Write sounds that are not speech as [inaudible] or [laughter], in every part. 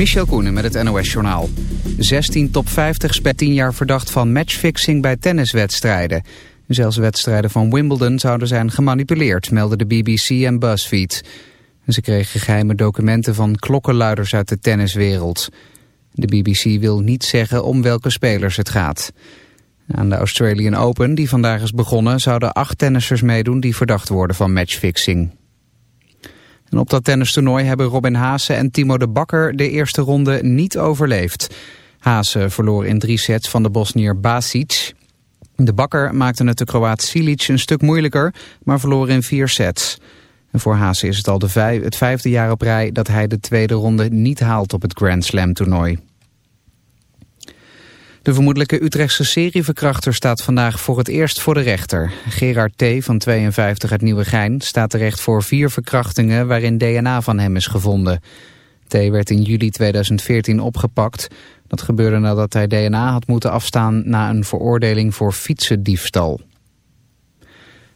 Michel Koenen met het NOS-journaal. 16 top 50 spelers 10 jaar verdacht van matchfixing bij tenniswedstrijden. Zelfs wedstrijden van Wimbledon zouden zijn gemanipuleerd, melden de BBC en BuzzFeed. Ze kregen geheime documenten van klokkenluiders uit de tenniswereld. De BBC wil niet zeggen om welke spelers het gaat. Aan de Australian Open, die vandaag is begonnen, zouden acht tennissers meedoen die verdacht worden van matchfixing. En op dat tennistoernooi hebben Robin Haase en Timo de Bakker de eerste ronde niet overleefd. Haase verloor in drie sets van de Bosnier Basic. De Bakker maakte het de Kroaat Silic een stuk moeilijker, maar verloor in vier sets. En voor Haase is het al de het vijfde jaar op rij dat hij de tweede ronde niet haalt op het Grand Slam toernooi. De vermoedelijke Utrechtse serieverkrachter staat vandaag voor het eerst voor de rechter. Gerard T. van 52 uit Nieuwegein staat terecht voor vier verkrachtingen waarin DNA van hem is gevonden. T. werd in juli 2014 opgepakt. Dat gebeurde nadat hij DNA had moeten afstaan na een veroordeling voor fietsendiefstal.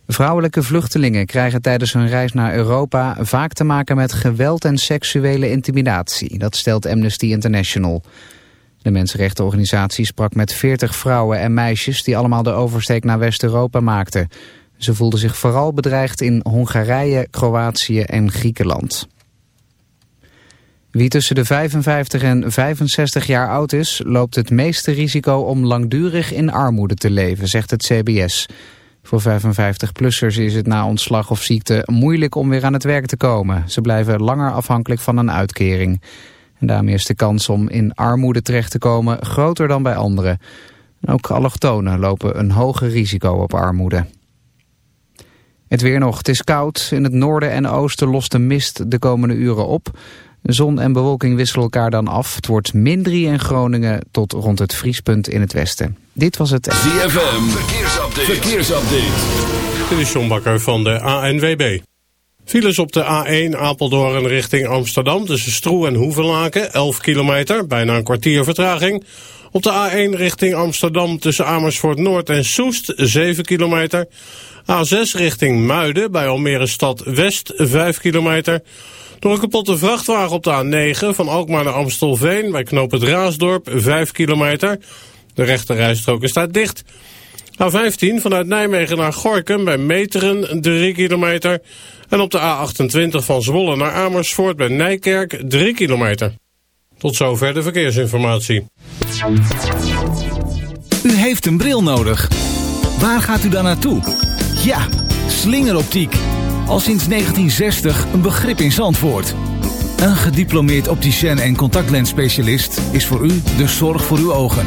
Vrouwelijke vluchtelingen krijgen tijdens hun reis naar Europa vaak te maken met geweld en seksuele intimidatie. Dat stelt Amnesty International. De mensenrechtenorganisatie sprak met 40 vrouwen en meisjes die allemaal de oversteek naar West-Europa maakten. Ze voelden zich vooral bedreigd in Hongarije, Kroatië en Griekenland. Wie tussen de 55 en 65 jaar oud is, loopt het meeste risico om langdurig in armoede te leven, zegt het CBS. Voor 55-plussers is het na ontslag of ziekte moeilijk om weer aan het werk te komen. Ze blijven langer afhankelijk van een uitkering. En daarmee is de kans om in armoede terecht te komen groter dan bij anderen. Ook allochtonen lopen een hoger risico op armoede. Het weer nog. Het is koud. In het noorden en oosten lost de mist de komende uren op. Zon en bewolking wisselen elkaar dan af. Het wordt min 3 in Groningen tot rond het vriespunt in het westen. Dit was het... ZFM. Verkeersupdate. Verkeersupdate. Dit is John Bakker van de ANWB. Files op de A1 Apeldoorn richting Amsterdam tussen Stroe en Hoevelaken, 11 kilometer, bijna een kwartier vertraging. Op de A1 richting Amsterdam tussen Amersfoort Noord en Soest, 7 kilometer. A6 richting Muiden bij Almere Stad West, 5 kilometer. Door een kapotte vrachtwagen op de A9 van Alkmaar naar Amstelveen bij knoop het Raasdorp, 5 kilometer. De rechterrijstrook is daar dicht. A15 vanuit Nijmegen naar Gorkum bij Meteren 3 kilometer. En op de A28 van Zwolle naar Amersfoort bij Nijkerk 3 kilometer. Tot zover de verkeersinformatie. U heeft een bril nodig. Waar gaat u dan naartoe? Ja, slingeroptiek. Al sinds 1960 een begrip in Zandvoort. Een gediplomeerd opticien en contactlensspecialist is voor u de zorg voor uw ogen.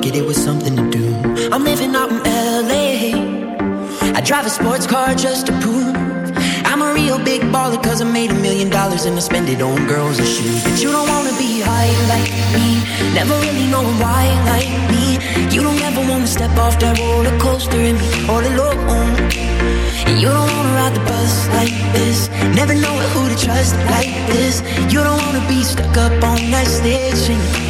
Get it was something to do. I'm living out in LA. I drive a sports car just to prove I'm a real big baller, cause I made a million dollars and I spend it on girls and shoes. But you don't wanna be high like me, never really knowing why like me. You don't ever wanna step off that roller coaster and be all alone. And you don't wanna ride the bus like this, never knowing who to trust like this. You don't wanna be stuck up on that stage.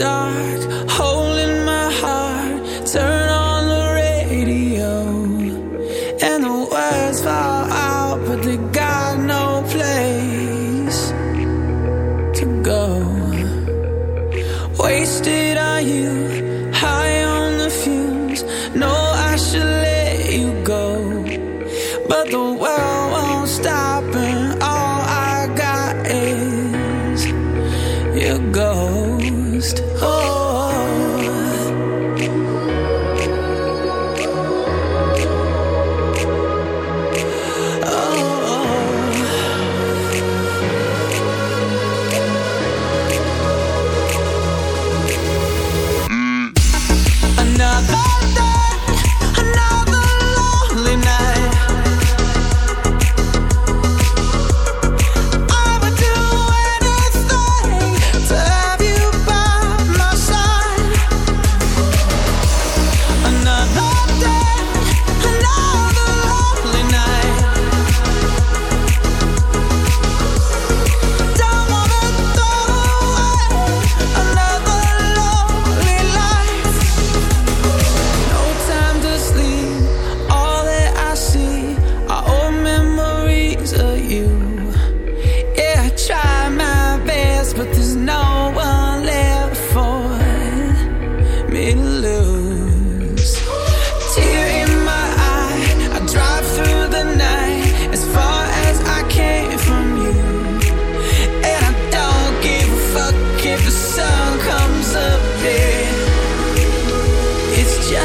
dark.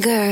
girl.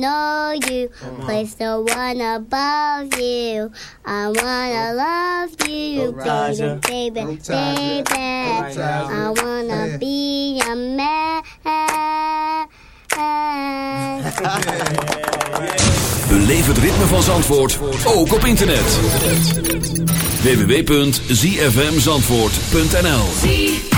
Know you, place the one above you. I wanna love you, baby, baby, baby. I wanna be a man. [laughs] Beleef het ritme van Zandvoort, ook op internet. www.zfmzandvoort.nl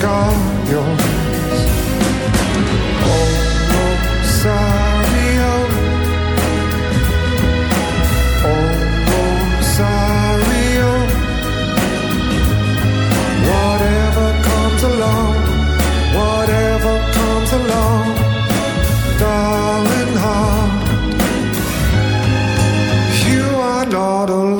I got yours. Oh, sorry, oh. Oh. Whatever comes along, whatever comes along, darling heart, you are not alone.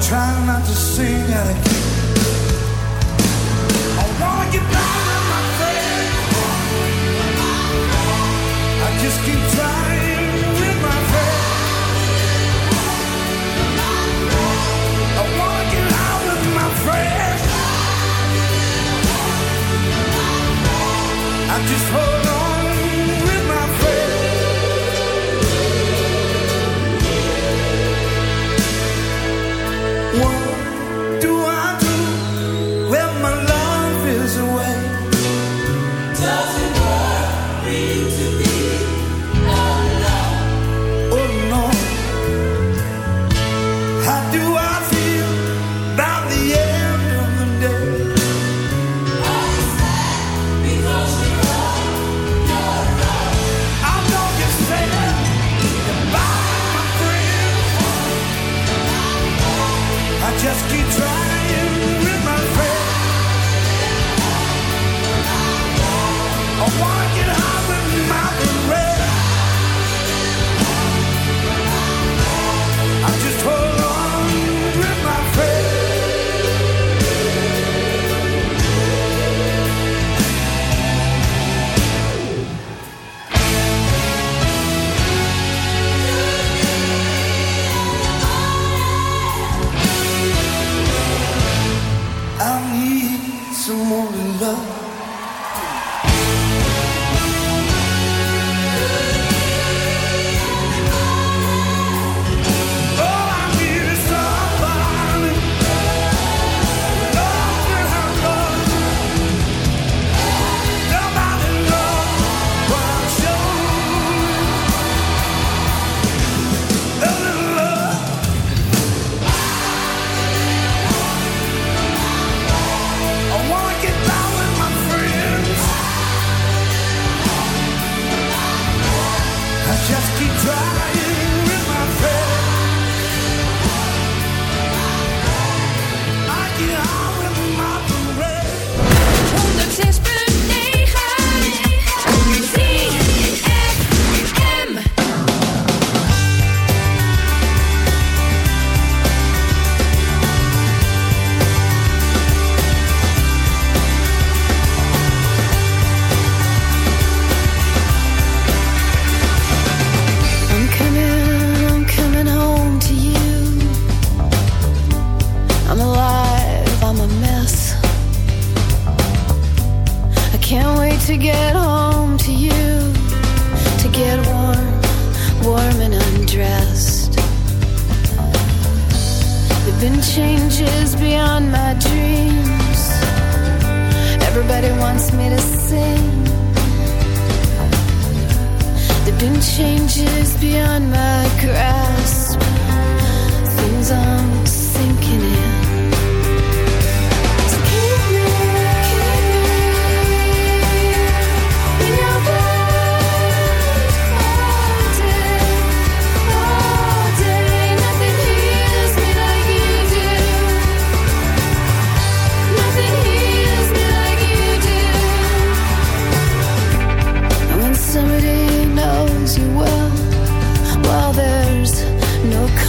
I will try not to sing. I wanna get on my. I just keep trying with my. I wanna get out with my. I just hold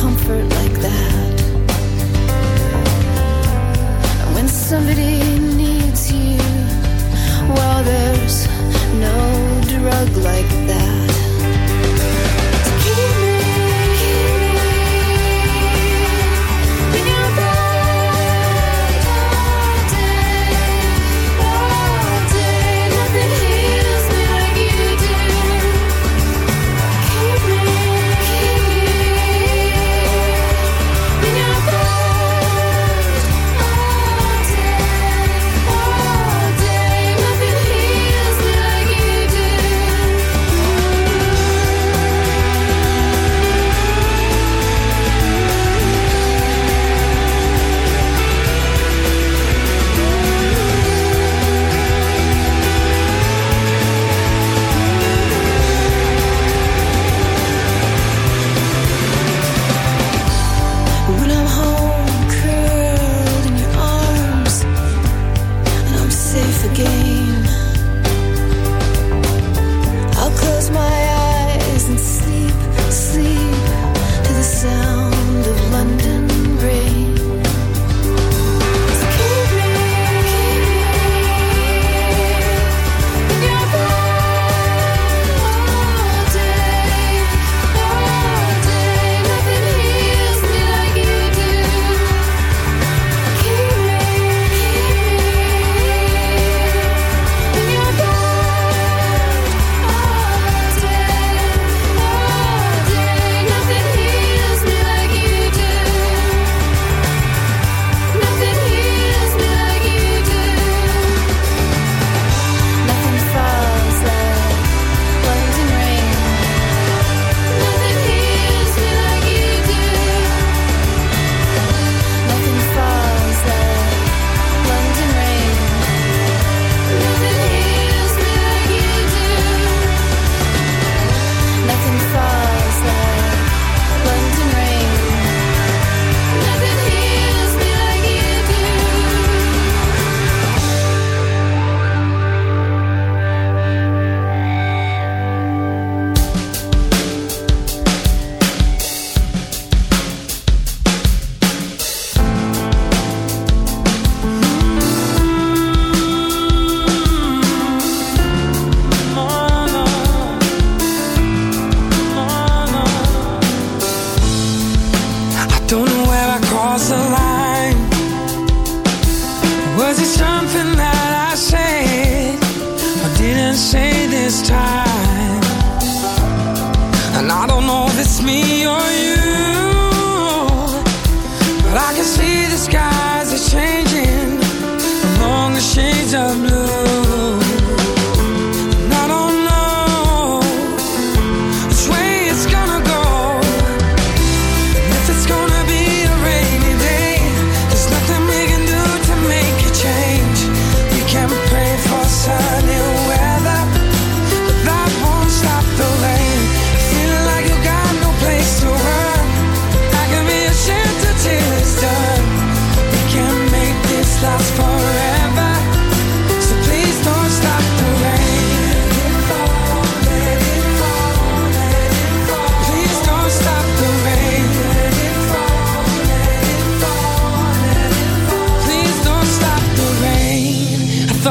comfort like that.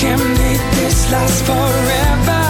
can make this last forever.